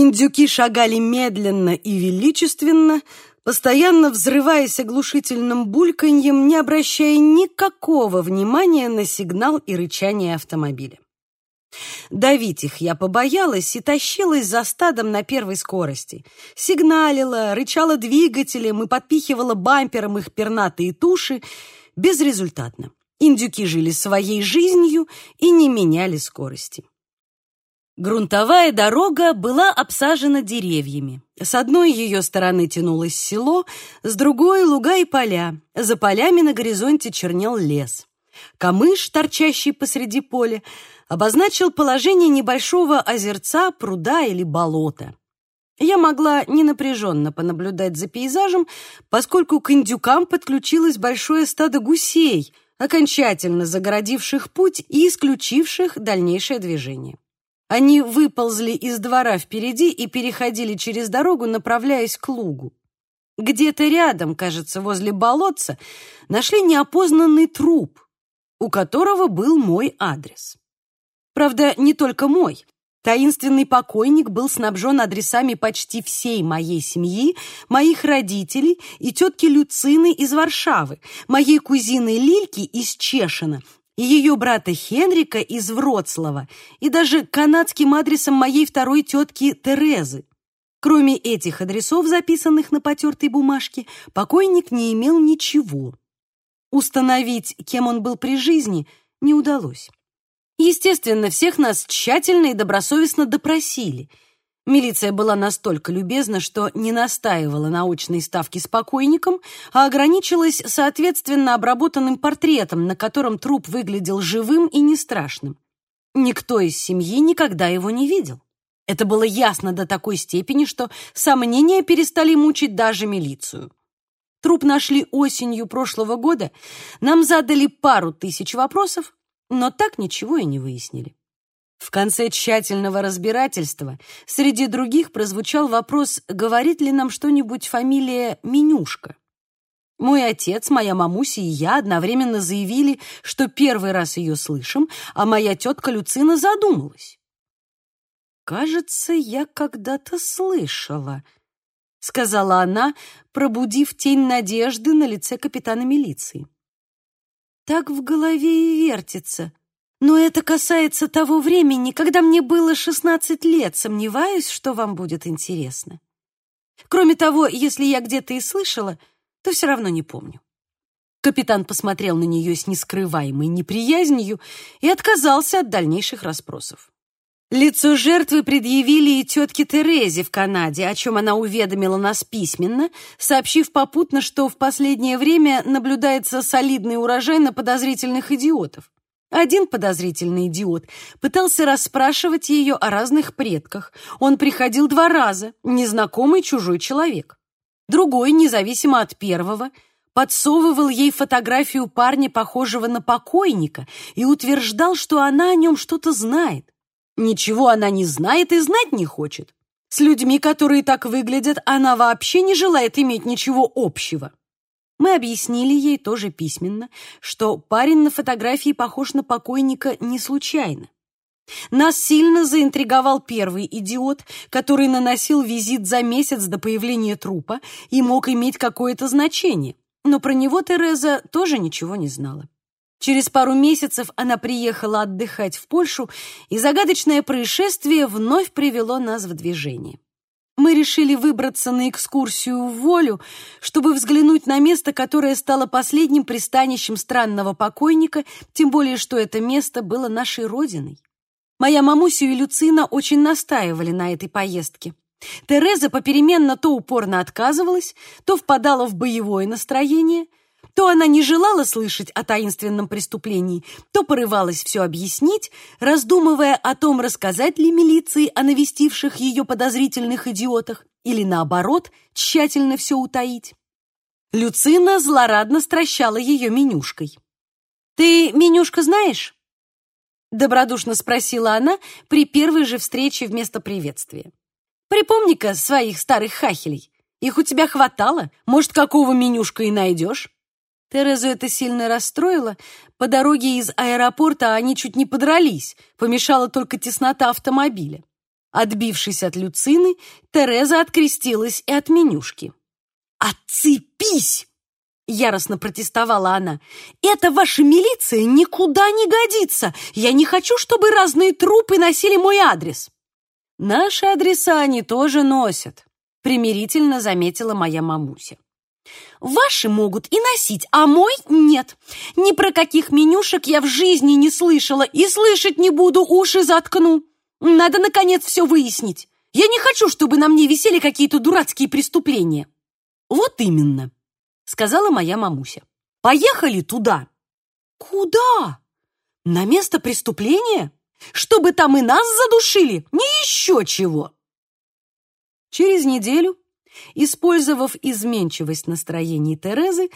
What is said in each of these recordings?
Индюки шагали медленно и величественно, постоянно взрываясь оглушительным бульканьем, не обращая никакого внимания на сигнал и рычание автомобиля. Давить их я побоялась и тащилась за стадом на первой скорости. Сигналила, рычала двигателем и подпихивала бампером их пернатые туши безрезультатно. Индюки жили своей жизнью и не меняли скорости. Грунтовая дорога была обсажена деревьями. С одной ее стороны тянулось село, с другой — луга и поля. За полями на горизонте чернел лес. Камыш, торчащий посреди поля, обозначил положение небольшого озерца, пруда или болота. Я могла ненапряженно понаблюдать за пейзажем, поскольку к индюкам подключилось большое стадо гусей, окончательно загородивших путь и исключивших дальнейшее движение. Они выползли из двора впереди и переходили через дорогу, направляясь к лугу. Где-то рядом, кажется, возле болотца, нашли неопознанный труп, у которого был мой адрес. Правда, не только мой. Таинственный покойник был снабжен адресами почти всей моей семьи, моих родителей и тетки Люцины из Варшавы, моей кузины Лильки из Чешина и ее брата Хенрика из Вроцлава, и даже канадским адресом моей второй тетки Терезы. Кроме этих адресов, записанных на потертой бумажке, покойник не имел ничего. Установить, кем он был при жизни, не удалось. Естественно, всех нас тщательно и добросовестно допросили – Милиция была настолько любезна, что не настаивала на очной ставке с покойником, а ограничилась соответственно обработанным портретом, на котором труп выглядел живым и не страшным. Никто из семьи никогда его не видел. Это было ясно до такой степени, что сомнения перестали мучить даже милицию. Труп нашли осенью прошлого года, нам задали пару тысяч вопросов, но так ничего и не выяснили. В конце тщательного разбирательства среди других прозвучал вопрос, говорит ли нам что-нибудь фамилия Менюшка. Мой отец, моя мамуся и я одновременно заявили, что первый раз ее слышим, а моя тетка Люцина задумалась. «Кажется, я когда-то слышала», — сказала она, пробудив тень надежды на лице капитана милиции. «Так в голове и вертится. Но это касается того времени, когда мне было 16 лет. Сомневаюсь, что вам будет интересно. Кроме того, если я где-то и слышала, то все равно не помню. Капитан посмотрел на нее с нескрываемой неприязнью и отказался от дальнейших расспросов. Лицо жертвы предъявили и тетке Терезе в Канаде, о чем она уведомила нас письменно, сообщив попутно, что в последнее время наблюдается солидный урожай на подозрительных идиотов. Один подозрительный идиот пытался расспрашивать ее о разных предках. Он приходил два раза, незнакомый чужой человек. Другой, независимо от первого, подсовывал ей фотографию парня, похожего на покойника, и утверждал, что она о нем что-то знает. Ничего она не знает и знать не хочет. С людьми, которые так выглядят, она вообще не желает иметь ничего общего. Мы объяснили ей тоже письменно, что парень на фотографии похож на покойника не случайно. Нас сильно заинтриговал первый идиот, который наносил визит за месяц до появления трупа и мог иметь какое-то значение. Но про него Тереза тоже ничего не знала. Через пару месяцев она приехала отдыхать в Польшу, и загадочное происшествие вновь привело нас в движение мы решили выбраться на экскурсию в Волю, чтобы взглянуть на место, которое стало последним пристанищем странного покойника, тем более что это место было нашей родиной. Моя мамуся и Люцина очень настаивали на этой поездке. Тереза попеременно то упорно отказывалась, то впадала в боевое настроение — то она не желала слышать о таинственном преступлении, то порывалась все объяснить, раздумывая о том, рассказать ли милиции о навестивших ее подозрительных идиотах или, наоборот, тщательно все утаить. Люцина злорадно стращала ее менюшкой. «Ты менюшка знаешь?» Добродушно спросила она при первой же встрече вместо приветствия. «Припомни-ка своих старых хахелей. Их у тебя хватало. Может, какого менюшка и найдешь?» Терезу это сильно расстроило. По дороге из аэропорта они чуть не подрались, помешала только теснота автомобиля. Отбившись от Люцины, Тереза открестилась и от менюшки. «Отцепись!» — яростно протестовала она. «Эта ваша милиция никуда не годится! Я не хочу, чтобы разные трупы носили мой адрес!» «Наши адреса они тоже носят», — примирительно заметила моя мамуся. «Ваши могут и носить, а мой нет. Ни про каких менюшек я в жизни не слышала и слышать не буду, уши заткну. Надо, наконец, все выяснить. Я не хочу, чтобы на мне висели какие-то дурацкие преступления». «Вот именно», — сказала моя мамуся. «Поехали туда». «Куда? На место преступления? Чтобы там и нас задушили? Не еще чего!» Через неделю, использовав изменчивость настроений Терезы,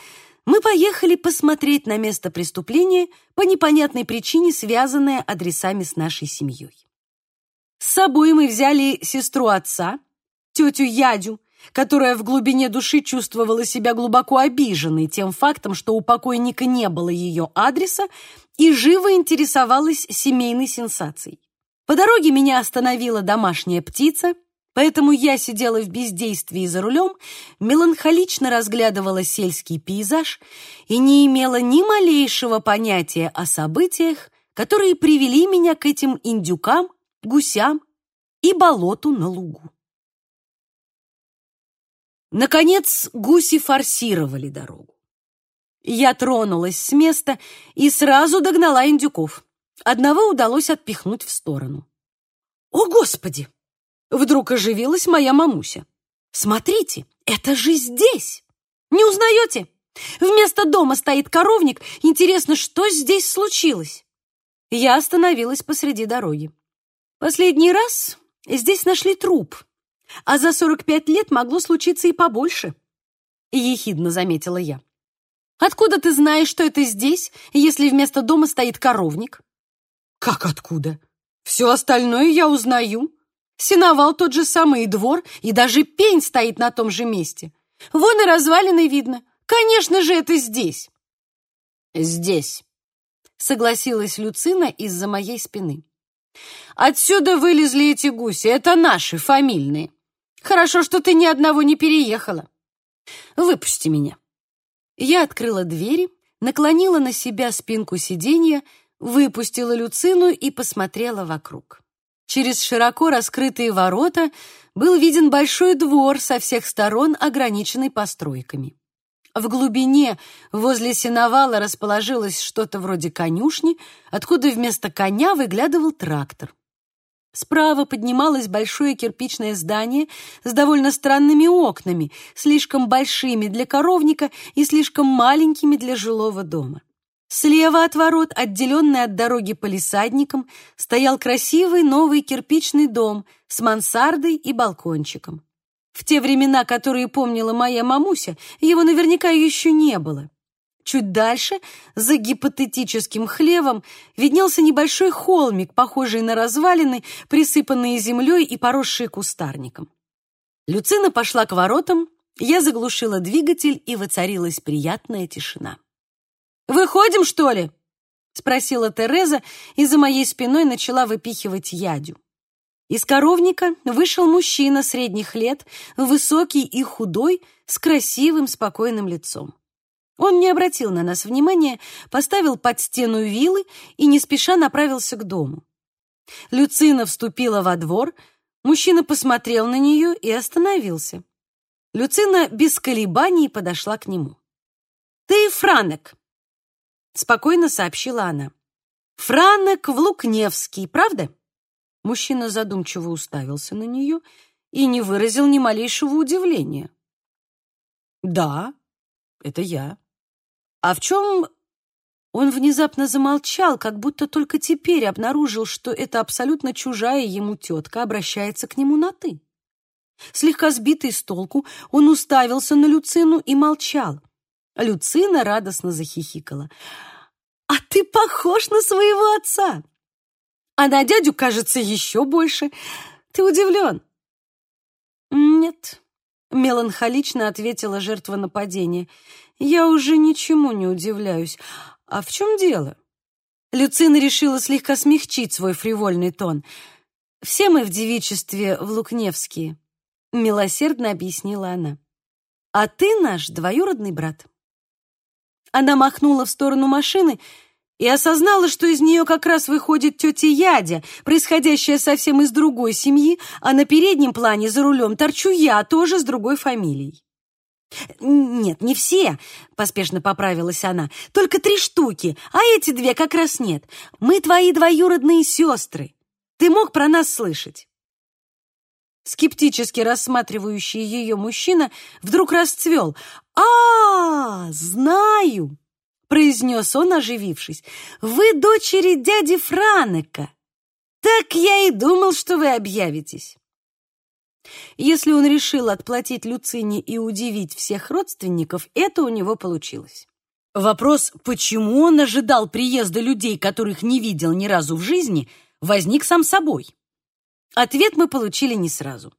мы поехали посмотреть на место преступления по непонятной причине, связанное адресами с нашей семьей. С собой мы взяли сестру отца, тетю Ядю, которая в глубине души чувствовала себя глубоко обиженной тем фактом, что у покойника не было ее адреса, и живо интересовалась семейной сенсацией. По дороге меня остановила домашняя птица, поэтому я сидела в бездействии за рулем, меланхолично разглядывала сельский пейзаж и не имела ни малейшего понятия о событиях, которые привели меня к этим индюкам, гусям и болоту на лугу. Наконец, гуси форсировали дорогу. Я тронулась с места и сразу догнала индюков. Одного удалось отпихнуть в сторону. «О, Господи!» Вдруг оживилась моя мамуся. «Смотрите, это же здесь! Не узнаете? Вместо дома стоит коровник. Интересно, что здесь случилось?» Я остановилась посреди дороги. Последний раз здесь нашли труп, а за 45 лет могло случиться и побольше, ехидно заметила я. Откуда ты знаешь, что это здесь, если вместо дома стоит коровник? Как откуда? Все остальное я узнаю. Сеновал тот же самый и двор, и даже пень стоит на том же месте. Вон и развалины видно. Конечно же, это здесь. Здесь, согласилась Люцина из-за моей спины. Отсюда вылезли эти гуси, это наши, фамильные. Хорошо, что ты ни одного не переехала. Выпусти меня. Я открыла двери, наклонила на себя спинку сиденья, выпустила Люцину и посмотрела вокруг. Через широко раскрытые ворота был виден большой двор со всех сторон, ограниченный постройками. В глубине, возле сеновала, расположилось что-то вроде конюшни, откуда вместо коня выглядывал трактор. Справа поднималось большое кирпичное здание с довольно странными окнами, слишком большими для коровника и слишком маленькими для жилого дома. Слева от ворот, отделенный от дороги полисадником, стоял красивый новый кирпичный дом с мансардой и балкончиком. В те времена, которые помнила моя мамуся, его наверняка еще не было. Чуть дальше, за гипотетическим хлевом, виднелся небольшой холмик, похожий на развалины, присыпанные землей и поросшие кустарником. Люцина пошла к воротам, я заглушила двигатель, и воцарилась приятная тишина. «Выходим, что ли?» — спросила Тереза, и за моей спиной начала выпихивать ядю. Из коровника вышел мужчина средних лет, высокий и худой, с красивым, спокойным лицом. Он не обратил на нас внимания, поставил под стену вилы и не спеша направился к дому. Люцина вступила во двор, мужчина посмотрел на нее и остановился. Люцина без колебаний подошла к нему. «Ты Франек», — спокойно сообщила она. «Франек Влукневский, правда?» Мужчина задумчиво уставился на нее и не выразил ни малейшего удивления. «Да, это я. А в чем...» Он внезапно замолчал, как будто только теперь обнаружил, что эта абсолютно чужая ему тетка обращается к нему на «ты». Слегка сбитый с толку, он уставился на Люцину и молчал. Люцина радостно захихикала. «А ты похож на своего отца!» а на дядю, кажется, еще больше. Ты удивлен?» «Нет», — меланхолично ответила жертва нападения. «Я уже ничему не удивляюсь. А в чем дело?» Люцина решила слегка смягчить свой фривольный тон. Все мы в девичестве в Лукневские, милосердно объяснила она. А ты наш двоюродный брат. Она махнула в сторону машины и осознала, что из нее как раз выходит тетя Ядя, происходящая совсем из другой семьи, а на переднем плане за рулем торчу я, тоже с другой фамилией. «Нет, не все», — поспешно поправилась она, — «только три штуки, а эти две как раз нет. Мы твои двоюродные сестры. Ты мог про нас слышать?» Скептически рассматривающий ее мужчина вдруг расцвел. «А, знаю!» — произнес он, оживившись. «Вы дочери дяди Франека. Так я и думал, что вы объявитесь». Если он решил отплатить Люцине и удивить всех родственников, это у него получилось. Вопрос, почему он ожидал приезда людей, которых не видел ни разу в жизни, возник сам собой. Ответ мы получили не сразу.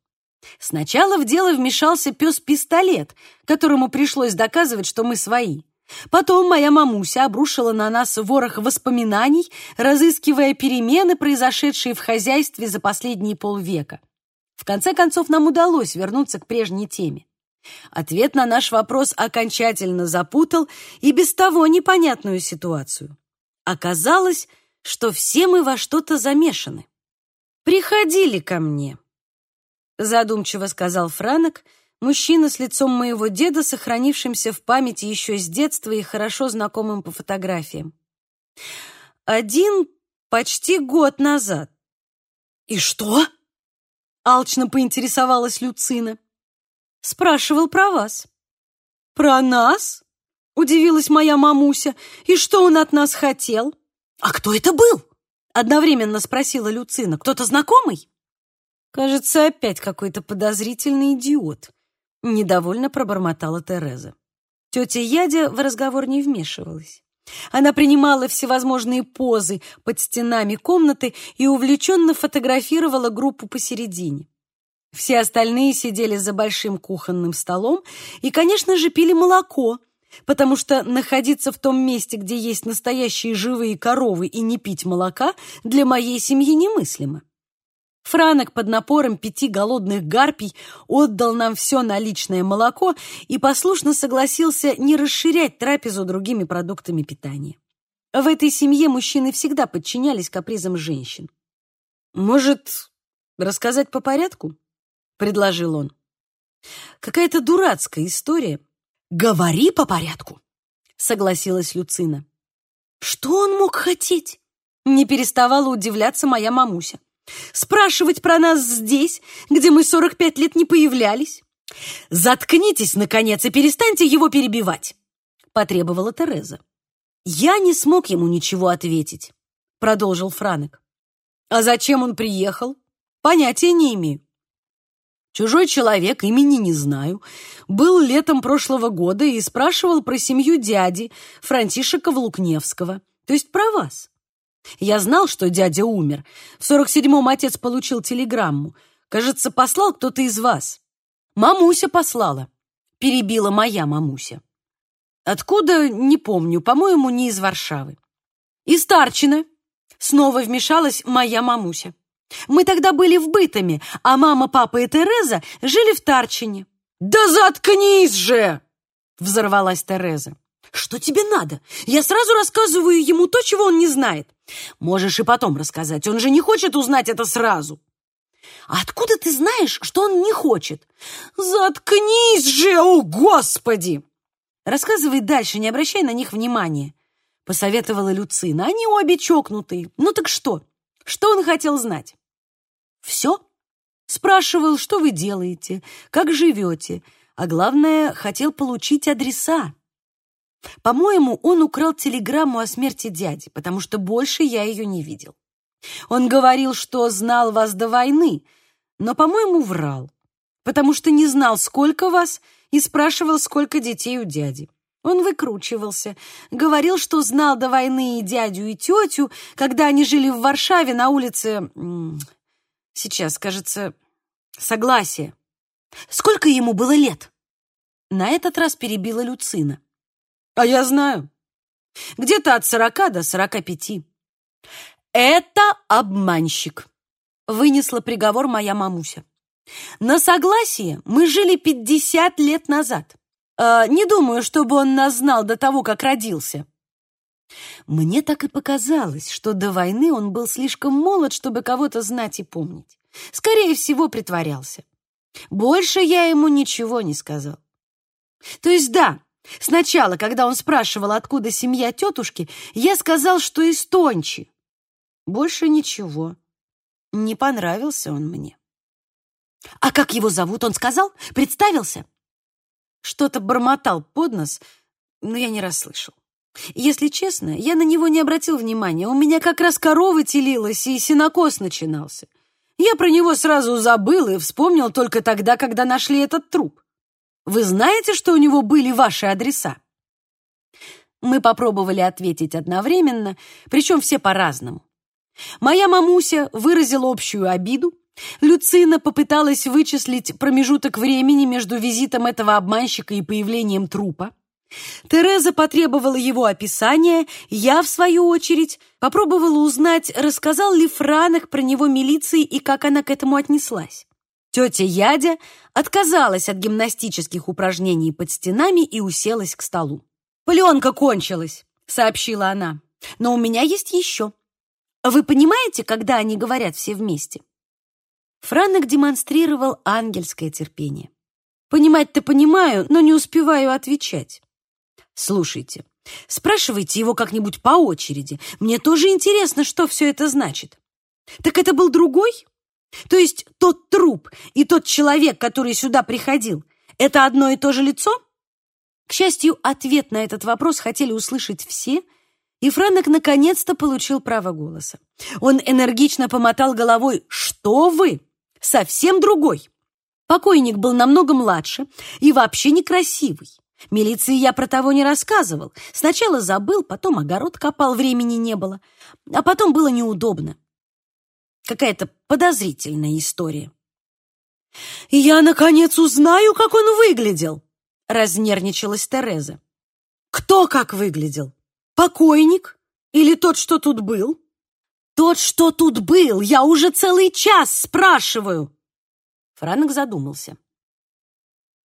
Сначала в дело вмешался пес-пистолет, которому пришлось доказывать, что мы свои. Потом моя мамуся обрушила на нас ворох воспоминаний, разыскивая перемены, произошедшие в хозяйстве за последние полвека. В конце концов, нам удалось вернуться к прежней теме. Ответ на наш вопрос окончательно запутал и без того непонятную ситуацию. Оказалось, что все мы во что-то замешаны. «Приходили ко мне», — задумчиво сказал Франок, мужчина с лицом моего деда, сохранившимся в памяти еще с детства и хорошо знакомым по фотографиям. «Один почти год назад». «И что?» — алчно поинтересовалась Люцина. «Спрашивал про вас». «Про нас?» — удивилась моя мамуся. «И что он от нас хотел?» «А кто это был?» Одновременно спросила Люцина. «Кто-то знакомый?» «Кажется, опять какой-то подозрительный идиот», — недовольно пробормотала Тереза. Тетя Ядя в разговор не вмешивалась. Она принимала всевозможные позы под стенами комнаты и увлеченно фотографировала группу посередине. Все остальные сидели за большим кухонным столом и, конечно же, пили молоко — потому что находиться в том месте, где есть настоящие живые коровы и не пить молока, для моей семьи немыслимо. Франок под напором пяти голодных гарпий отдал нам все наличное молоко и послушно согласился не расширять трапезу другими продуктами питания. В этой семье мужчины всегда подчинялись капризам женщин. «Может, рассказать по порядку?» — предложил он. «Какая-то дурацкая история, «Говори по порядку», — согласилась Люцина. «Что он мог хотеть?» — не переставала удивляться моя мамуся. «Спрашивать про нас здесь, где мы сорок пять лет не появлялись?» «Заткнитесь, наконец, и перестаньте его перебивать», — потребовала Тереза. «Я не смог ему ничего ответить», — продолжил Франек. «А зачем он приехал? Понятия не имею. Чужой человек, имени не знаю, был летом прошлого года и спрашивал про семью дяди Франтишека Влукневского, то есть про вас. Я знал, что дядя умер. В сорок седьмом отец получил телеграмму. Кажется, послал кто-то из вас. Мамуся послала. Перебила моя мамуся. Откуда, не помню, по-моему, не из Варшавы. Из Тарчина. Снова вмешалась моя мамуся. Мы тогда были в Бытами, а мама, папа и Тереза жили в Тарчине». «Да заткнись же!» — взорвалась Тереза. «Что тебе надо? Я сразу рассказываю ему то, чего он не знает. Можешь и потом рассказать, он же не хочет узнать это сразу». «А откуда ты знаешь, что он не хочет?» «Заткнись же, о господи!» «Рассказывай дальше, не обращай на них внимания», — посоветовала Люцина. «Они обе чокнутые. Ну так что? Что он хотел знать?» Все? Спрашивал, что вы делаете, как живете, а главное, хотел получить адреса. По-моему, он украл телеграмму о смерти дяди, потому что больше я ее не видел. Он говорил, что знал вас до войны, но, по-моему, врал, потому что не знал, сколько вас, и спрашивал, сколько детей у дяди. Он выкручивался, говорил, что знал до войны и дядю, и тетю, когда они жили в Варшаве на улице... Сейчас, кажется, согласие. Сколько ему было лет? На этот раз перебила Люцина. А я знаю. Где-то от сорока до сорока пяти. Это обманщик, вынесла приговор моя мамуся. На согласие мы жили 50 лет назад. Э, не думаю, чтобы он нас знал до того, как родился. Мне так и показалось, что до войны он был слишком молод, чтобы кого-то знать и помнить. Скорее всего, притворялся. Больше я ему ничего не сказал. То есть да, сначала, когда он спрашивал, откуда семья тетушки, я сказал, что из Тончи. Больше ничего. Не понравился он мне. А как его зовут, он сказал? Представился? Что-то бормотал под нос, но я не расслышал. Если честно, я на него не обратил внимания. У меня как раз корова телилась, и сенокос начинался. Я про него сразу забыл и вспомнил только тогда, когда нашли этот труп. Вы знаете, что у него были ваши адреса? Мы попробовали ответить одновременно, причем все по-разному. Моя мамуся выразила общую обиду, Люцина попыталась вычислить промежуток времени между визитом этого обманщика и появлением трупа. Тереза потребовала его описания, я, в свою очередь, попробовала узнать, рассказал ли Франок про него милиции и как она к этому отнеслась. Тетя Ядя отказалась от гимнастических упражнений под стенами и уселась к столу. «Пленка кончилась», — сообщила она. «Но у меня есть еще. Вы понимаете, когда они говорят все вместе?» Франок демонстрировал ангельское терпение. «Понимать-то понимаю, но не успеваю отвечать. Слушайте, спрашивайте его как-нибудь по очереди. Мне тоже интересно, что все это значит. Так это был другой? То есть тот труп и тот человек, который сюда приходил, это одно и то же лицо? К счастью, ответ на этот вопрос хотели услышать все, и Франок наконец-то получил право голоса. Он энергично помотал головой. «Что вы? Совсем другой!» Покойник был намного младше и вообще некрасивый. Милиции я про того не рассказывал. Сначала забыл, потом огород копал, времени не было. А потом было неудобно. Какая-то подозрительная история. Я, наконец, узнаю, как он выглядел, разнервничалась Тереза. Кто как выглядел? Покойник? Или тот, что тут был? Тот, что тут был, я уже целый час спрашиваю. Франк задумался.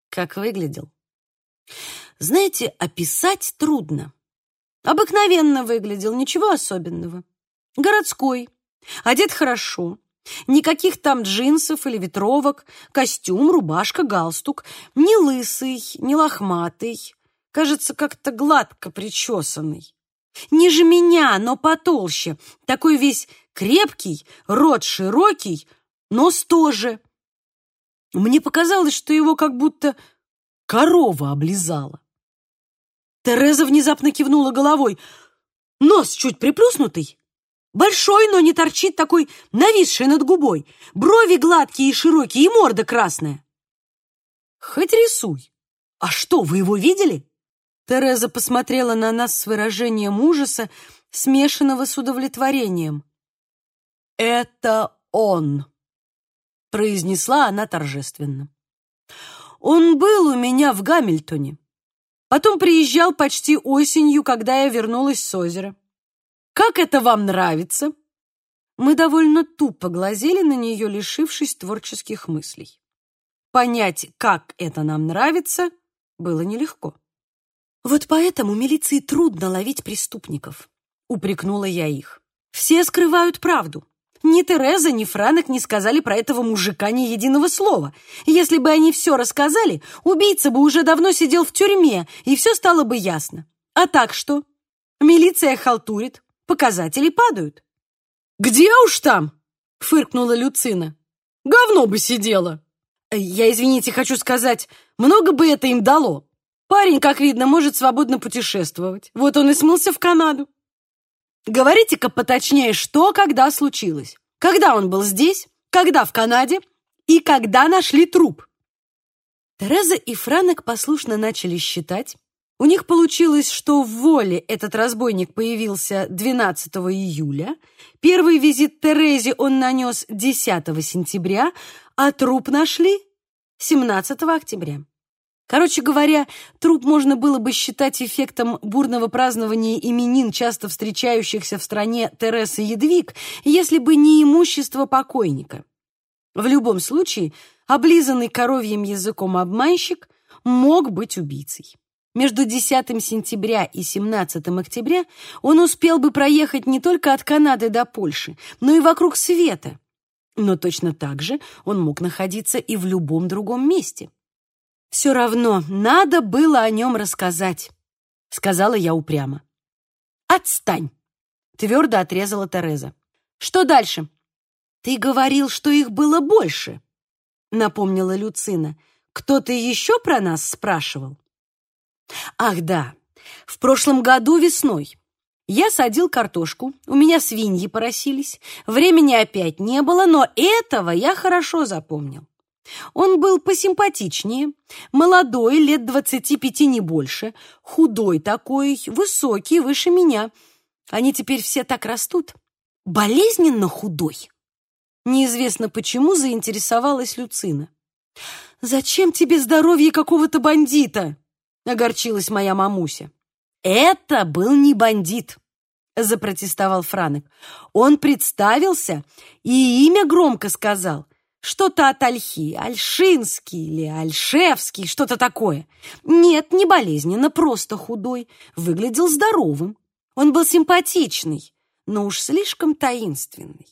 Как выглядел? Знаете, описать трудно. Обыкновенно выглядел, ничего особенного. Городской, одет хорошо, никаких там джинсов или ветровок, костюм, рубашка, галстук, не лысый, не лохматый, кажется, как-то гладко причесанный. Ниже меня, но потолще, такой весь крепкий, рот широкий, нос тоже. Мне показалось, что его как будто корова облизала. Тереза внезапно кивнула головой. Нос чуть приплюснутый, большой, но не торчит такой нависший над губой, брови гладкие и широкие, и морда красная. Хоть рисуй. А что, вы его видели? Тереза посмотрела на нас с выражением ужаса, смешанного с удовлетворением. «Это он», — произнесла она торжественно. Он был у меня в Гамильтоне. Потом приезжал почти осенью, когда я вернулась с озера. Как это вам нравится?» Мы довольно тупо глазели на нее, лишившись творческих мыслей. Понять, как это нам нравится, было нелегко. «Вот поэтому милиции трудно ловить преступников», — упрекнула я их. «Все скрывают правду. Ни Тереза, ни Франок не сказали про этого мужика ни единого слова. Если бы они все рассказали, убийца бы уже давно сидел в тюрьме, и все стало бы ясно. А так что? Милиция халтурит, показатели падают. «Где уж там?» — фыркнула Люцина. «Говно бы сидело!» «Я, извините, хочу сказать, много бы это им дало. Парень, как видно, может свободно путешествовать. Вот он и смылся в Канаду. Говорите-ка поточнее, что когда случилось? Когда он был здесь? Когда в Канаде? И когда нашли труп? Тереза и Франок послушно начали считать. У них получилось, что в воле этот разбойник появился 12 июля, первый визит Терезе он нанес 10 сентября, а труп нашли 17 октября. Короче говоря, труп можно было бы считать эффектом бурного празднования именин, часто встречающихся в стране Тересы Едвиг, если бы не имущество покойника. В любом случае, облизанный коровьим языком обманщик мог быть убийцей. Между 10 сентября и 17 октября он успел бы проехать не только от Канады до Польши, но и вокруг света. Но точно так же он мог находиться и в любом другом месте. «Все равно надо было о нем рассказать», — сказала я упрямо. «Отстань!» — твердо отрезала Тереза. «Что дальше?» «Ты говорил, что их было больше», — напомнила Люцина. «Кто-то еще про нас спрашивал?» «Ах, да, в прошлом году весной. Я садил картошку, у меня свиньи поросились, времени опять не было, но этого я хорошо запомнил. Он был посимпатичнее, молодой, лет двадцати пяти не больше, худой такой, высокий, выше меня. Они теперь все так растут. Болезненно худой. Неизвестно почему заинтересовалась Люцина. «Зачем тебе здоровье какого-то бандита?» — огорчилась моя мамуся. «Это был не бандит», — запротестовал Франек. «Он представился и имя громко сказал. Что-то от ольхи, альшинский или альшевский, что-то такое. Нет, не болезненно, просто худой. Выглядел здоровым. Он был симпатичный, но уж слишком таинственный.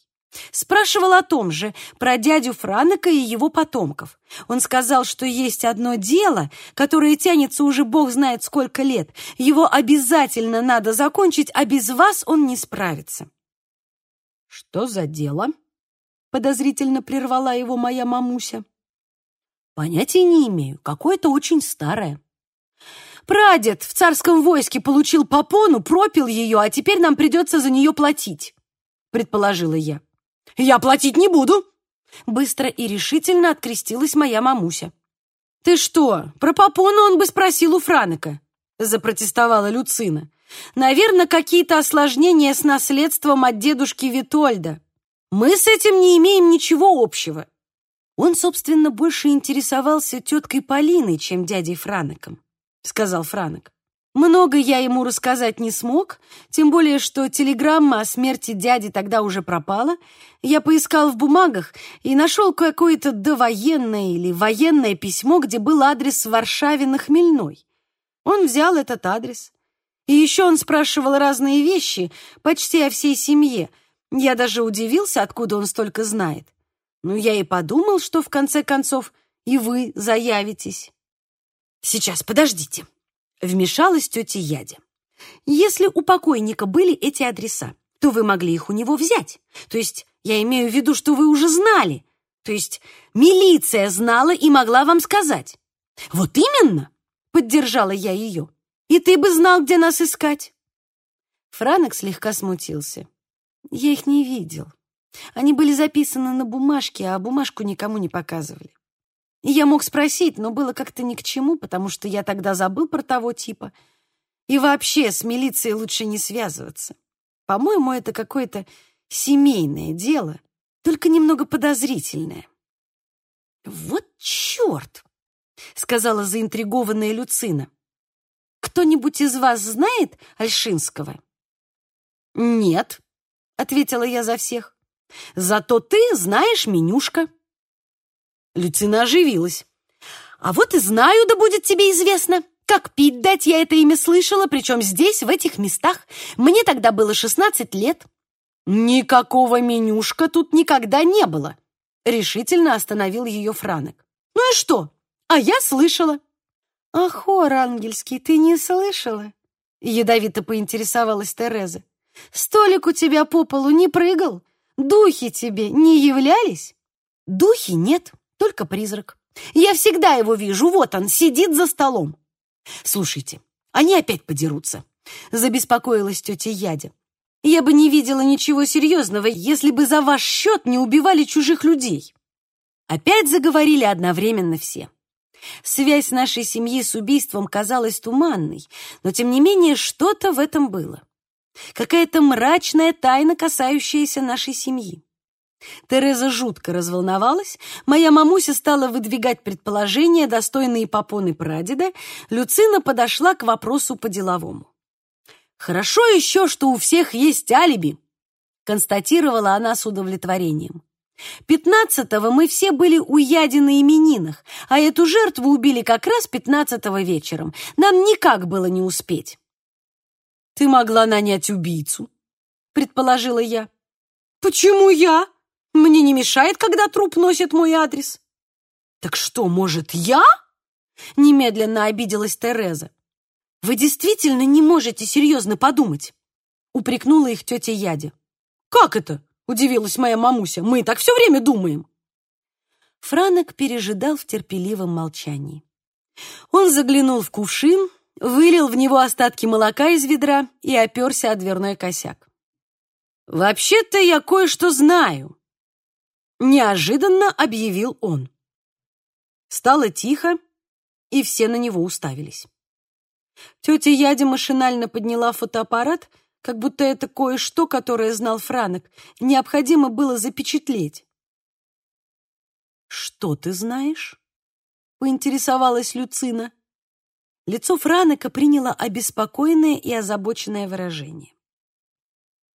Спрашивал о том же, про дядю Франока и его потомков. Он сказал, что есть одно дело, которое тянется уже бог знает сколько лет. Его обязательно надо закончить, а без вас он не справится. «Что за дело?» Подозрительно прервала его моя мамуся. Понятия не имею, какое-то очень старое. Прадед в царском войске получил попону, пропил ее, а теперь нам придется за нее платить, предположила я. Я платить не буду, быстро и решительно открестилась моя мамуся. Ты что, про попону он бы спросил у Франека, запротестовала Люцина. Наверное, какие-то осложнения с наследством от дедушки Витольда. Мы с этим не имеем ничего общего. Он, собственно, больше интересовался теткой Полиной, чем дядей Франеком, сказал Франек. Много я ему рассказать не смог, тем более, что телеграмма о смерти дяди тогда уже пропала. Я поискал в бумагах и нашел какое-то довоенное или военное письмо, где был адрес в Варшаве на Хмельной. Он взял этот адрес. И еще он спрашивал разные вещи, почти о всей семье — я даже удивился, откуда он столько знает. Ну, я и подумал, что в конце концов и вы заявитесь. Сейчас, подождите. Вмешалась тетя Ядя. Если у покойника были эти адреса, то вы могли их у него взять. То есть я имею в виду, что вы уже знали. То есть милиция знала и могла вам сказать. Вот именно, поддержала я ее. И ты бы знал, где нас искать. Франок слегка смутился. Я их не видел. Они были записаны на бумажке, а бумажку никому не показывали. Я мог спросить, но было как-то ни к чему, потому что я тогда забыл про того типа. И вообще с милицией лучше не связываться. По-моему, это какое-то семейное дело, только немного подозрительное. «Вот черт!» — сказала заинтригованная Люцина. «Кто-нибудь из вас знает Альшинского?» «Нет», ответила я за всех. Зато ты знаешь менюшка. Люцина оживилась. А вот и знаю, да будет тебе известно. Как пить дать, я это имя слышала, причем здесь, в этих местах. Мне тогда было шестнадцать лет. Никакого менюшка тут никогда не было. Решительно остановил ее Франек. Ну и что? А я слышала. Ах, Ор ангельский, ты не слышала? Ядовито поинтересовалась Тереза. Столик у тебя по полу не прыгал? Духи тебе не являлись? Духи нет, только призрак. Я всегда его вижу, вот он, сидит за столом. Слушайте, они опять подерутся. Забеспокоилась тетя Ядя. Я бы не видела ничего серьезного, если бы за ваш счет не убивали чужих людей. Опять заговорили одновременно все. Связь нашей семьи с убийством казалась туманной, но тем не менее что-то в этом было какая-то мрачная тайна, касающаяся нашей семьи. Тереза жутко разволновалась, моя мамуся стала выдвигать предположения, достойные попоны прадеда, Люцина подошла к вопросу по-деловому. «Хорошо еще, что у всех есть алиби», — констатировала она с удовлетворением. «Пятнадцатого мы все были у Яди на именинах, а эту жертву убили как раз пятнадцатого вечером. Нам никак было не успеть». «Ты могла нанять убийцу», — предположила я. «Почему я?» Мне не мешает, когда труп носит мой адрес. Так что, может, я? Немедленно обиделась Тереза. Вы действительно не можете серьезно подумать? Упрекнула их тетя Яде. Как это? Удивилась моя мамуся. Мы так все время думаем. Франок пережидал в терпеливом молчании. Он заглянул в кувшин, вылил в него остатки молока из ведра и оперся о дверной косяк. «Вообще-то я кое-что знаю», Неожиданно объявил он. Стало тихо, и все на него уставились. Тетя Яде машинально подняла фотоаппарат, как будто это кое-что, которое знал Франок, необходимо было запечатлеть. «Что ты знаешь?» — поинтересовалась Люцина. Лицо Франека приняло обеспокоенное и озабоченное выражение.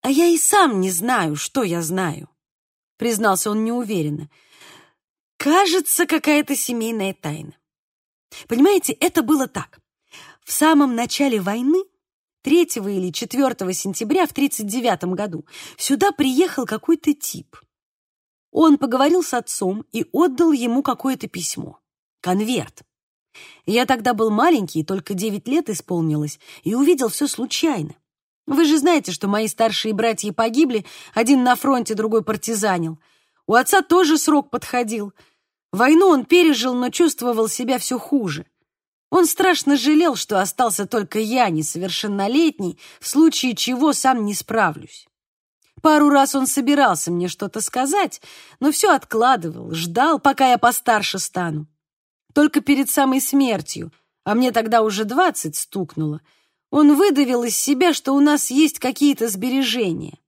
«А я и сам не знаю, что я знаю», признался он неуверенно. Кажется, какая-то семейная тайна. Понимаете, это было так. В самом начале войны, 3 или 4 сентября в 39 году, сюда приехал какой-то тип. Он поговорил с отцом и отдал ему какое-то письмо. Конверт. Я тогда был маленький, только 9 лет исполнилось, и увидел все случайно. Вы же знаете, что мои старшие братья погибли, один на фронте, другой партизанил. У отца тоже срок подходил. Войну он пережил, но чувствовал себя все хуже. Он страшно жалел, что остался только я, несовершеннолетний, в случае чего сам не справлюсь. Пару раз он собирался мне что-то сказать, но все откладывал, ждал, пока я постарше стану. Только перед самой смертью, а мне тогда уже двадцать стукнуло, он выдавил из себя, что у нас есть какие-то сбережения.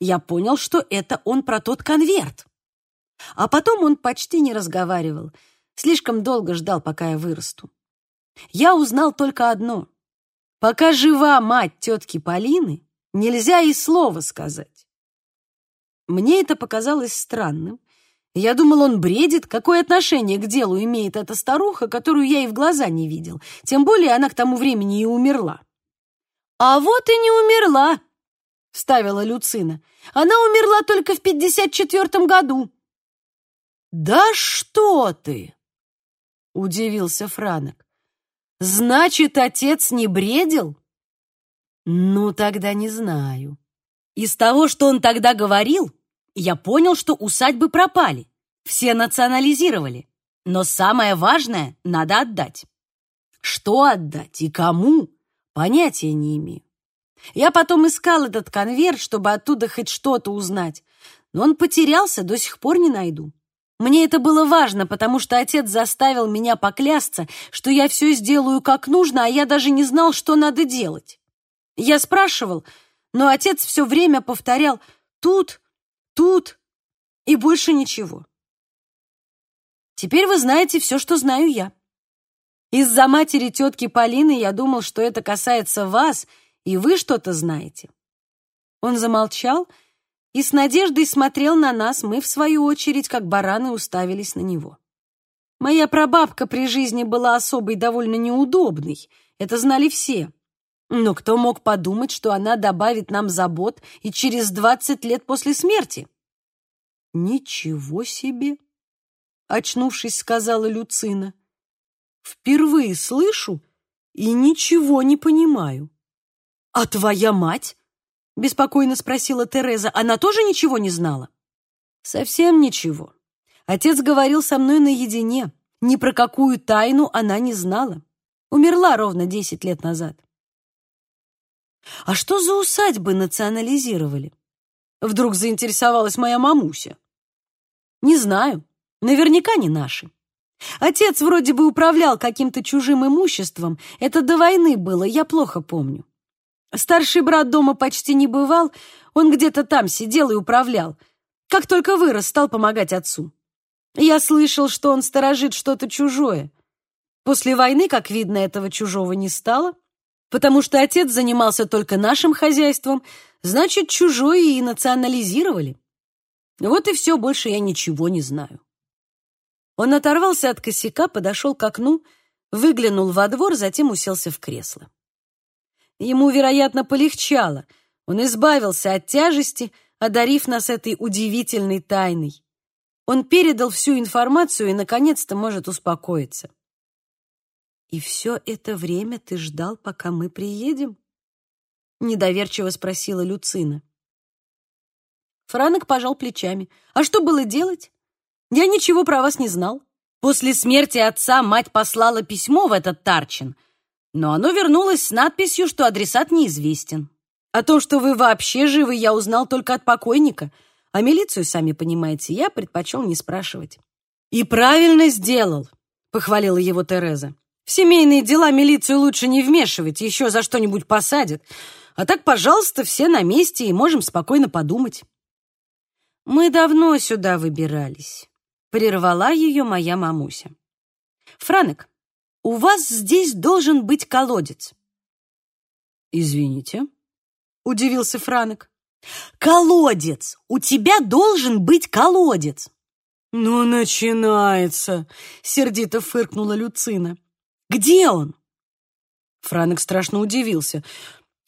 Я понял, что это он про тот конверт. А потом он почти не разговаривал, слишком долго ждал, пока я вырасту. Я узнал только одно. Пока жива мать тетки Полины, нельзя и слова сказать. Мне это показалось странным. Я думал, он бредит, какое отношение к делу имеет эта старуха, которую я и в глаза не видел. Тем более она к тому времени и умерла. «А вот и не умерла», — вставила Люцина. «Она умерла только в пятьдесят четвертом году». «Да что ты!» — удивился Франок. «Значит, отец не бредил?» «Ну, тогда не знаю. Из того, что он тогда говорил, я понял, что усадьбы пропали. Все национализировали. Но самое важное надо отдать. Что отдать и кому, понятия не имею. Я потом искал этот конверт, чтобы оттуда хоть что-то узнать, но он потерялся, до сих пор не найду. Мне это было важно, потому что отец заставил меня поклясться, что я все сделаю как нужно, а я даже не знал, что надо делать. Я спрашивал, но отец все время повторял «тут», «тут» и больше ничего. Теперь вы знаете все, что знаю я. Из-за матери тетки Полины я думал, что это касается вас, и вы что-то знаете». Он замолчал и с надеждой смотрел на нас, мы, в свою очередь, как бараны, уставились на него. Моя прабабка при жизни была особой довольно неудобной, это знали все. Но кто мог подумать, что она добавит нам забот и через двадцать лет после смерти? Ничего себе! очнувшись, сказала Люцина. Впервые слышу и ничего не понимаю. А твоя мать? беспокойно спросила Тереза. Она тоже ничего не знала? Совсем ничего. Отец говорил со мной наедине. Ни про какую тайну она не знала. Умерла ровно десять лет назад. А что за усадьбы национализировали? Вдруг заинтересовалась моя мамуся. Не знаю. Наверняка не наши. Отец вроде бы управлял каким-то чужим имуществом. Это до войны было, я плохо помню. Старший брат дома почти не бывал, он где-то там сидел и управлял. Как только вырос, стал помогать отцу. Я слышал, что он сторожит что-то чужое. После войны, как видно, этого чужого не стало, потому что отец занимался только нашим хозяйством, значит, чужое и национализировали. Вот и все, больше я ничего не знаю. Он оторвался от косяка, подошел к окну, выглянул во двор, затем уселся в кресло. Ему, вероятно, полегчало. Он избавился от тяжести, одарив нас этой удивительной тайной. Он передал всю информацию и, наконец-то, может успокоиться. «И все это время ты ждал, пока мы приедем?» Недоверчиво спросила Люцина. Франок пожал плечами. «А что было делать? Я ничего про вас не знал. После смерти отца мать послала письмо в этот Тарчин, но оно вернулось с надписью, что адресат неизвестен. О том, что вы вообще живы, я узнал только от покойника, а милицию, сами понимаете, я предпочел не спрашивать». «И правильно сделал», — похвалила его Тереза. «В семейные дела милицию лучше не вмешивать, еще за что-нибудь посадят. А так, пожалуйста, все на месте и можем спокойно подумать». «Мы давно сюда выбирались», — прервала ее моя мамуся. «Франек, у вас здесь должен быть колодец». «Извините», — удивился Франек. «Колодец! У тебя должен быть колодец!» «Ну, начинается!» — сердито фыркнула Люцина. «Где он?» Франек страшно удивился.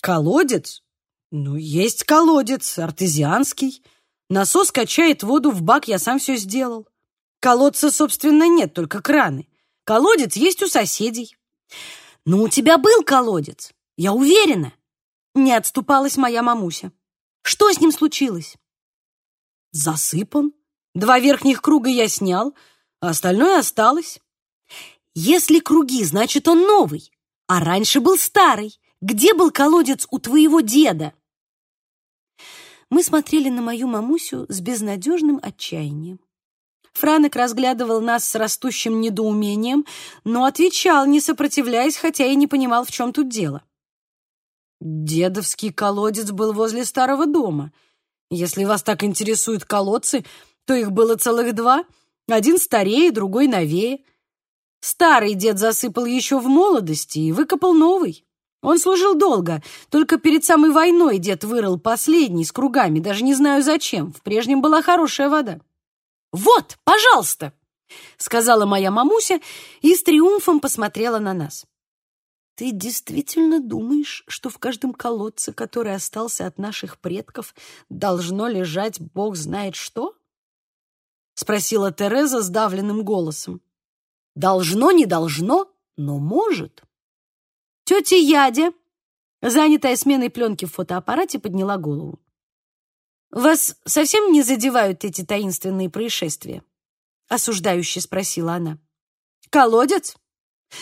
«Колодец? Ну, есть колодец, артезианский. Насос качает воду в бак, я сам все сделал. Колодца, собственно, нет, только краны. Колодец есть у соседей. Ну, у тебя был колодец, я уверена. Не отступалась моя мамуся. Что с ним случилось? Засыпан. Два верхних круга я снял, а остальное осталось. Если круги, значит, он новый, а раньше был старый. Где был колодец у твоего деда? Мы смотрели на мою мамусю с безнадежным отчаянием. Франек разглядывал нас с растущим недоумением, но отвечал, не сопротивляясь, хотя и не понимал, в чем тут дело. «Дедовский колодец был возле старого дома. Если вас так интересуют колодцы, то их было целых два. Один старее, другой новее. Старый дед засыпал еще в молодости и выкопал новый. Он служил долго, только перед самой войной дед вырыл последний с кругами, даже не знаю зачем. В прежнем была хорошая вода. «Вот, пожалуйста!» — сказала моя мамуся и с триумфом посмотрела на нас. «Ты действительно думаешь, что в каждом колодце, который остался от наших предков, должно лежать бог знает что?» — спросила Тереза сдавленным голосом. «Должно, не должно, но может». Тетя Ядя, занятая сменой пленки в фотоаппарате, подняла голову. «Вас совсем не задевают эти таинственные происшествия?» Осуждающе спросила она. «Колодец?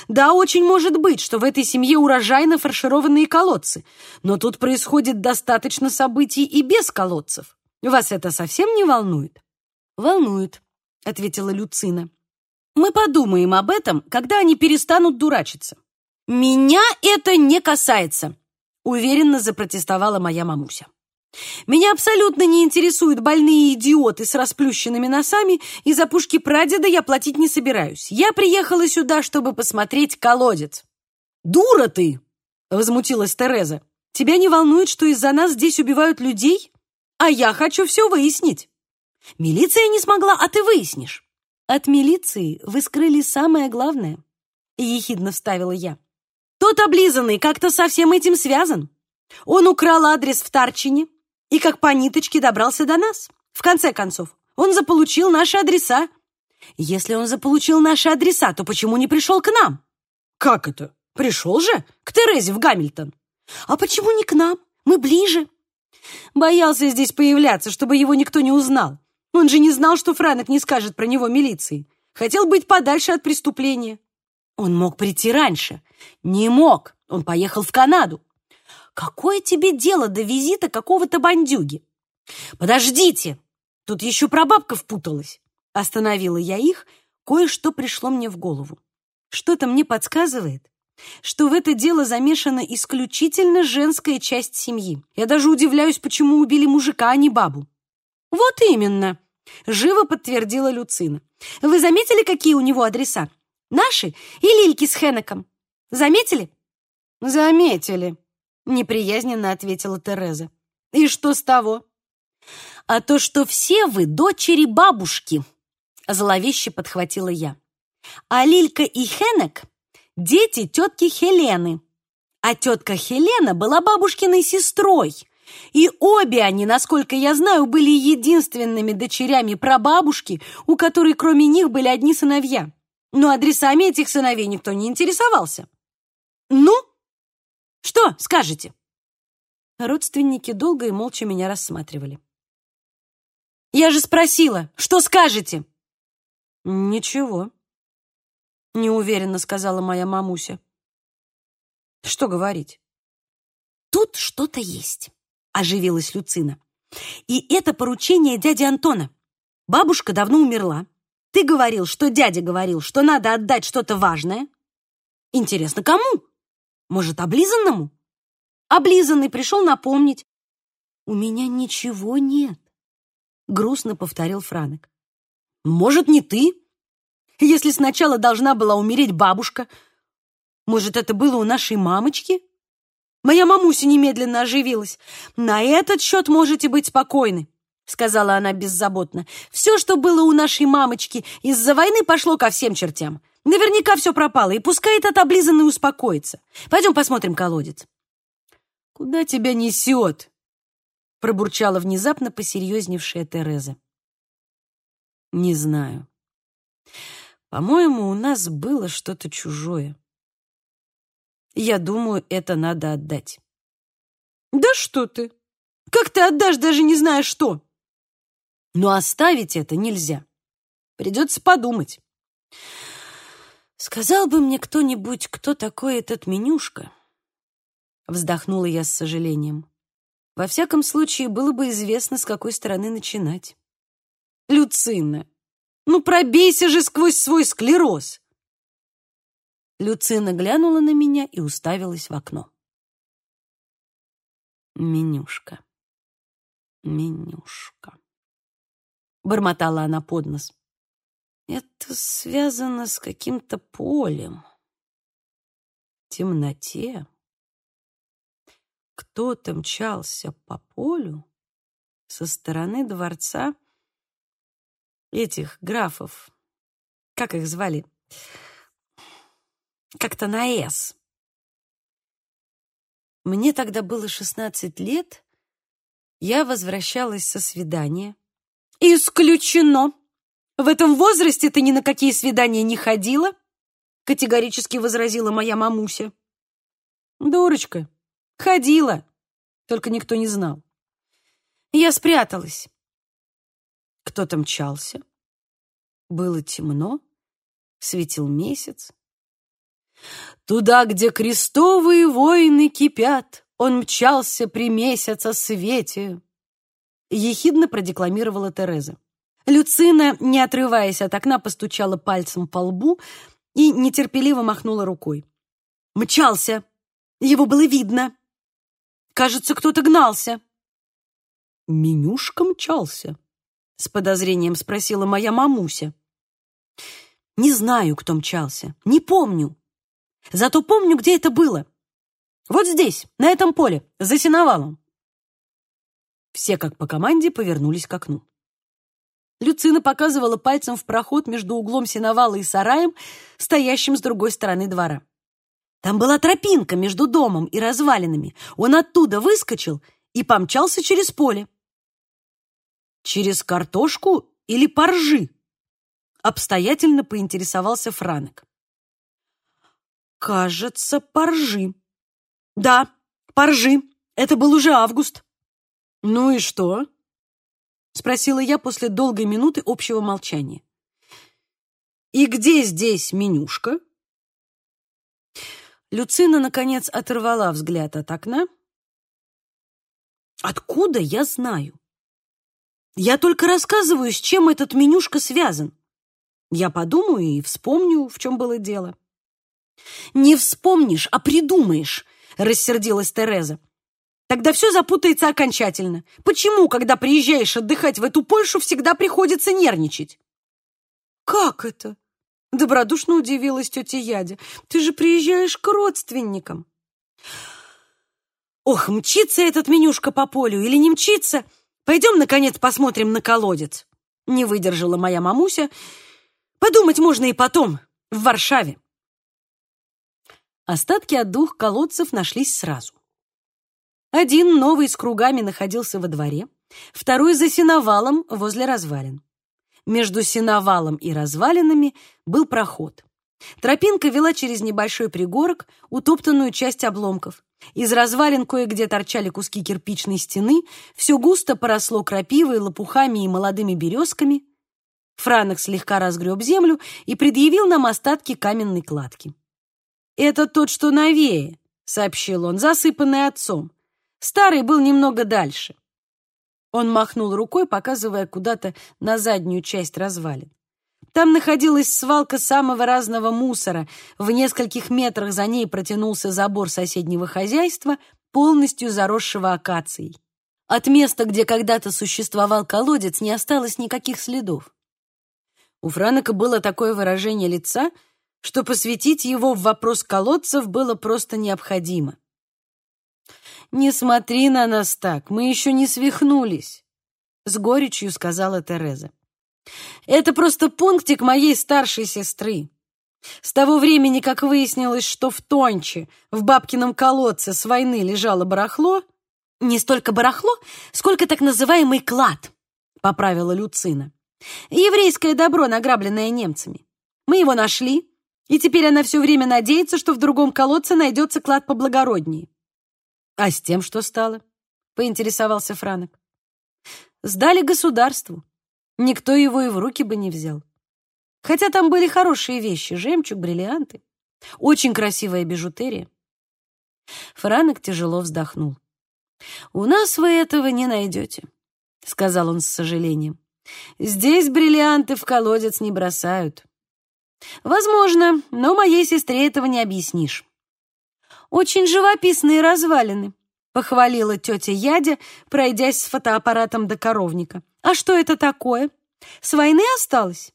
Да, очень может быть, что в этой семье урожайно фаршированные колодцы, но тут происходит достаточно событий и без колодцев. Вас это совсем не волнует?» «Волнует», — ответила Люцина. «Мы подумаем об этом, когда они перестанут дурачиться. «Меня это не касается», — уверенно запротестовала моя мамуся. «Меня абсолютно не интересуют больные идиоты с расплющенными носами, и за пушки прадеда я платить не собираюсь. Я приехала сюда, чтобы посмотреть колодец». «Дура ты!» — возмутилась Тереза. «Тебя не волнует, что из-за нас здесь убивают людей? А я хочу все выяснить». «Милиция не смогла, а ты выяснишь». «От милиции вы скрыли самое главное», — ехидно вставила я. Тот облизанный как-то со всем этим связан. Он украл адрес в Тарчине и как по ниточке добрался до нас. В конце концов, он заполучил наши адреса. Если он заполучил наши адреса, то почему не пришел к нам? Как это? Пришел же к Терезе в Гамильтон. А почему не к нам? Мы ближе. Боялся здесь появляться, чтобы его никто не узнал. Он же не знал, что Франок не скажет про него милиции. Хотел быть подальше от преступления. Он мог прийти раньше. Не мог. Он поехал в Канаду. Какое тебе дело до визита какого-то бандюги? Подождите. Тут еще прабабка впуталась. Остановила я их. Кое-что пришло мне в голову. Что-то мне подсказывает, что в это дело замешана исключительно женская часть семьи. Я даже удивляюсь, почему убили мужика, а не бабу. Вот именно, живо подтвердила Люцина. Вы заметили, какие у него адреса? Наши и Лильки с Хенеком. Заметили? Заметили, неприязненно ответила Тереза. И что с того? А то, что все вы дочери бабушки, зловеще подхватила я. А Лилька и Хенек — дети тетки Хелены. А тетка Хелена была бабушкиной сестрой. И обе они, насколько я знаю, были единственными дочерями прабабушки, у которой кроме них были одни сыновья. Но адресами этих сыновей никто не интересовался. Ну, что скажете? Родственники долго и молча меня рассматривали. Я же спросила, что скажете? Ничего, неуверенно сказала моя мамуся. Что говорить? Тут что-то есть, оживилась Люцина. И это поручение дяди Антона. Бабушка давно умерла. Ты говорил, что дядя говорил, что надо отдать что-то важное. Интересно, кому? Может, облизанному? Облизанный пришел напомнить. У меня ничего нет, грустно повторил Франек. Может, не ты? Если сначала должна была умереть бабушка, может, это было у нашей мамочки? Моя мамуся немедленно оживилась. На этот счет можете быть спокойны, сказала она беззаботно. Все, что было у нашей мамочки, из-за войны пошло ко всем чертям. Наверняка все пропало, и пускай этот облизанный успокоится. Пойдем посмотрим колодец. Куда тебя несет? Пробурчала внезапно посерьезневшая Тереза. Не знаю. По-моему, у нас было что-то чужое. Я думаю, это надо отдать. Да что ты? Как ты отдашь, даже не зная что? Но оставить это нельзя. Придется подумать. Сказал бы мне кто-нибудь, кто такой этот менюшка? Вздохнула я с сожалением. Во всяком случае, было бы известно, с какой стороны начинать. Люцина, ну пробейся же сквозь свой склероз. Люцина глянула на меня и уставилась в окно. Менюшка. Менюшка. Бормотала она под нос. Это связано с каким-то полем. Темноте кто-то мчался по полю со стороны дворца этих графов, как их звали, как-то на «С». Мне тогда было 16 лет, я возвращалась со свидания. «Исключено! В этом возрасте ты ни на какие свидания не ходила?» категорически возразила моя мамуся. «Дурочка, ходила, только никто не знал. Я спряталась. Кто-то мчался. Было темно, светил месяц. Туда, где крестовые войны кипят, он мчался при месяца свете. Ехидно продекламировала Тереза. Люцина, не отрываясь от окна, постучала пальцем по лбу и нетерпеливо махнула рукой. «Мчался! Его было видно! Кажется, кто-то гнался!» «Менюшка мчался?» С подозрением спросила моя мамуся. Не знаю, кто мчался, не помню. Зато помню, где это было. Вот здесь, на этом поле, за сеновалом. Все, как по команде, повернулись к окну. Люцина показывала пальцем в проход между углом сеновала и сараем, стоящим с другой стороны двора. Там была тропинка между домом и развалинами. Он оттуда выскочил и помчался через поле. Через картошку или поржи? Обстоятельно поинтересовался Франек. Кажется, поржи. Да, поржи. Это был уже август. Ну и что? Спросила я после долгой минуты общего молчания. И где здесь менюшка? Люцина, наконец, оторвала взгляд от окна. Откуда я знаю? Я только рассказываю, с чем этот менюшка связан. Я подумаю и вспомню, в чем было дело. Не вспомнишь, а придумаешь, рассердилась Тереза. Тогда все запутается окончательно. Почему, когда приезжаешь отдыхать в эту Польшу, всегда приходится нервничать? Как это? Добродушно удивилась тетя Ядя. Ты же приезжаешь к родственникам. Ох, мчится этот менюшка по полю или не мчится? Пойдем, наконец, посмотрим на колодец. Не выдержала моя мамуся. Подумать можно и потом, в Варшаве. Остатки от двух колодцев нашлись сразу. Один, новый, с кругами, находился во дворе, второй за сеновалом возле развалин. Между сеновалом и развалинами был проход. Тропинка вела через небольшой пригорок, утоптанную часть обломков. Из развалин кое-где торчали куски кирпичной стены, все густо поросло крапивой, лопухами и молодыми березками. Франок слегка разгреб землю и предъявил нам остатки каменной кладки. «Это тот, что новее», — сообщил он, засыпанный отцом. Старый был немного дальше. Он махнул рукой, показывая куда-то на заднюю часть развалин. Там находилась свалка самого разного мусора. В нескольких метрах за ней протянулся забор соседнего хозяйства, полностью заросшего акацией. От места, где когда-то существовал колодец, не осталось никаких следов. У Франока было такое выражение лица, что посвятить его в вопрос колодцев было просто необходимо. «Не смотри на нас так, мы еще не свихнулись», — с горечью сказала Тереза. «Это просто пунктик моей старшей сестры. С того времени, как выяснилось, что в Тонче, в бабкином колодце с войны лежало барахло, не столько барахло, сколько так называемый клад», — поправила Люцина. «Еврейское добро, награбленное немцами. Мы его нашли, и теперь она все время надеется, что в другом колодце найдется клад поблагороднее. А с тем что стало? Поинтересовался Франок. Сдали государству. Никто его и в руки бы не взял. Хотя там были хорошие вещи, жемчуг, бриллианты. Очень красивая бижутерия. Франок тяжело вздохнул. «У нас вы этого не найдете», — сказал он с сожалением. «Здесь бриллианты в колодец не бросают». «Возможно, но моей сестре этого не объяснишь. Очень живописные развалины, похвалила тетя Ядя, пройдясь с фотоаппаратом до коровника. А что это такое? С войны осталось?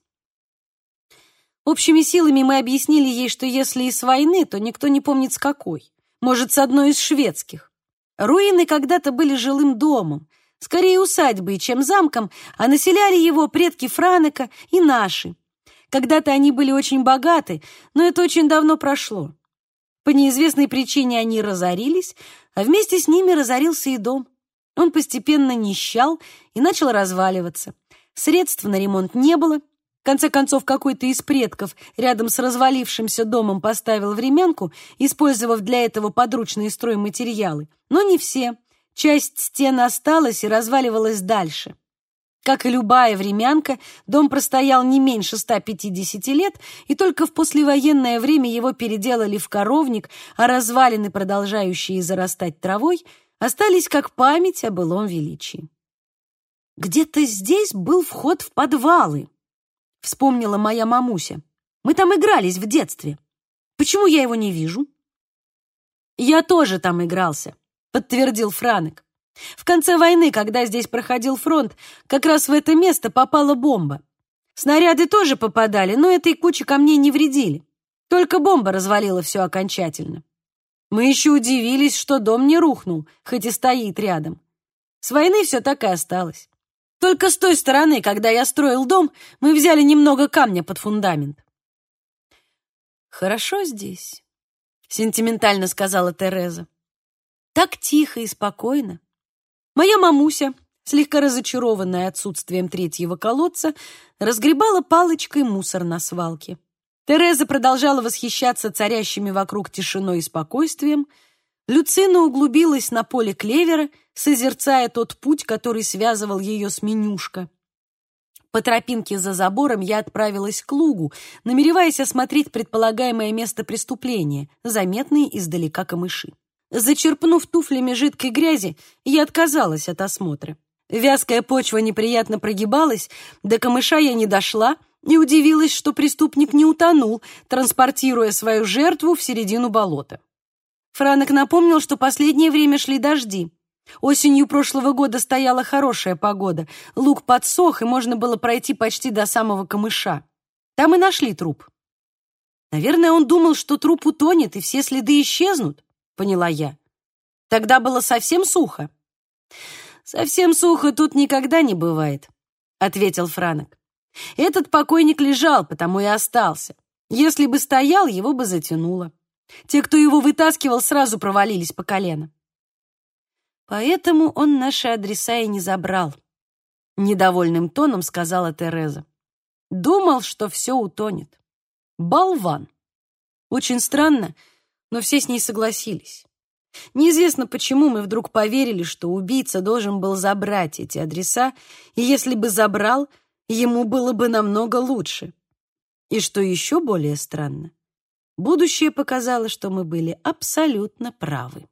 Общими силами мы объяснили ей, что если и с войны, то никто не помнит с какой. Может, с одной из шведских. Руины когда-то были жилым домом, скорее усадьбой, чем замком, а населяли его предки Франека и наши. Когда-то они были очень богаты, но это очень давно прошло. По неизвестной причине они разорились, а вместе с ними разорился и дом. Он постепенно нищал и начал разваливаться. Средств на ремонт не было. В конце концов, какой-то из предков рядом с развалившимся домом поставил времянку, использовав для этого подручные стройматериалы. Но не все. Часть стен осталась и разваливалась дальше. Как и любая времянка, дом простоял не меньше 150 лет, и только в послевоенное время его переделали в коровник, а развалины, продолжающие зарастать травой, остались как память о былом величии. «Где-то здесь был вход в подвалы», — вспомнила моя мамуся. «Мы там игрались в детстве. Почему я его не вижу?» «Я тоже там игрался», — подтвердил Франек. В конце войны, когда здесь проходил фронт, как раз в это место попала бомба. Снаряды тоже попадали, но этой куче камней не вредили. Только бомба развалила все окончательно. Мы еще удивились, что дом не рухнул, хоть и стоит рядом. С войны все так и осталось. Только с той стороны, когда я строил дом, мы взяли немного камня под фундамент. «Хорошо здесь», — сентиментально сказала Тереза. «Так тихо и спокойно. Моя мамуся, слегка разочарованная отсутствием третьего колодца, разгребала палочкой мусор на свалке. Тереза продолжала восхищаться царящими вокруг тишиной и спокойствием. Люцина углубилась на поле клевера, созерцая тот путь, который связывал ее с менюшка. По тропинке за забором я отправилась к лугу, намереваясь осмотреть предполагаемое место преступления, заметные издалека камыши. Зачерпнув туфлями жидкой грязи, я отказалась от осмотра. Вязкая почва неприятно прогибалась, до камыша я не дошла и удивилась, что преступник не утонул, транспортируя свою жертву в середину болота. Франок напомнил, что последнее время шли дожди. Осенью прошлого года стояла хорошая погода. Луг подсох, и можно было пройти почти до самого камыша. Там и нашли труп. Наверное, он думал, что труп утонет, и все следы исчезнут, поняла я. Тогда было совсем сухо. Совсем сухо тут никогда не бывает, ответил Франок. Этот покойник лежал, потому и остался. Если бы стоял, его бы затянуло. Те, кто его вытаскивал, сразу провалились по колено. Поэтому он наши адреса и не забрал. Недовольным тоном сказала Тереза. Думал, что все утонет. Болван. Очень странно, но все с ней согласились. Неизвестно, почему мы вдруг поверили, что убийца должен был забрать эти адреса, и если бы забрал, ему было бы намного лучше. И что еще более странно, будущее показало, что мы были абсолютно правы.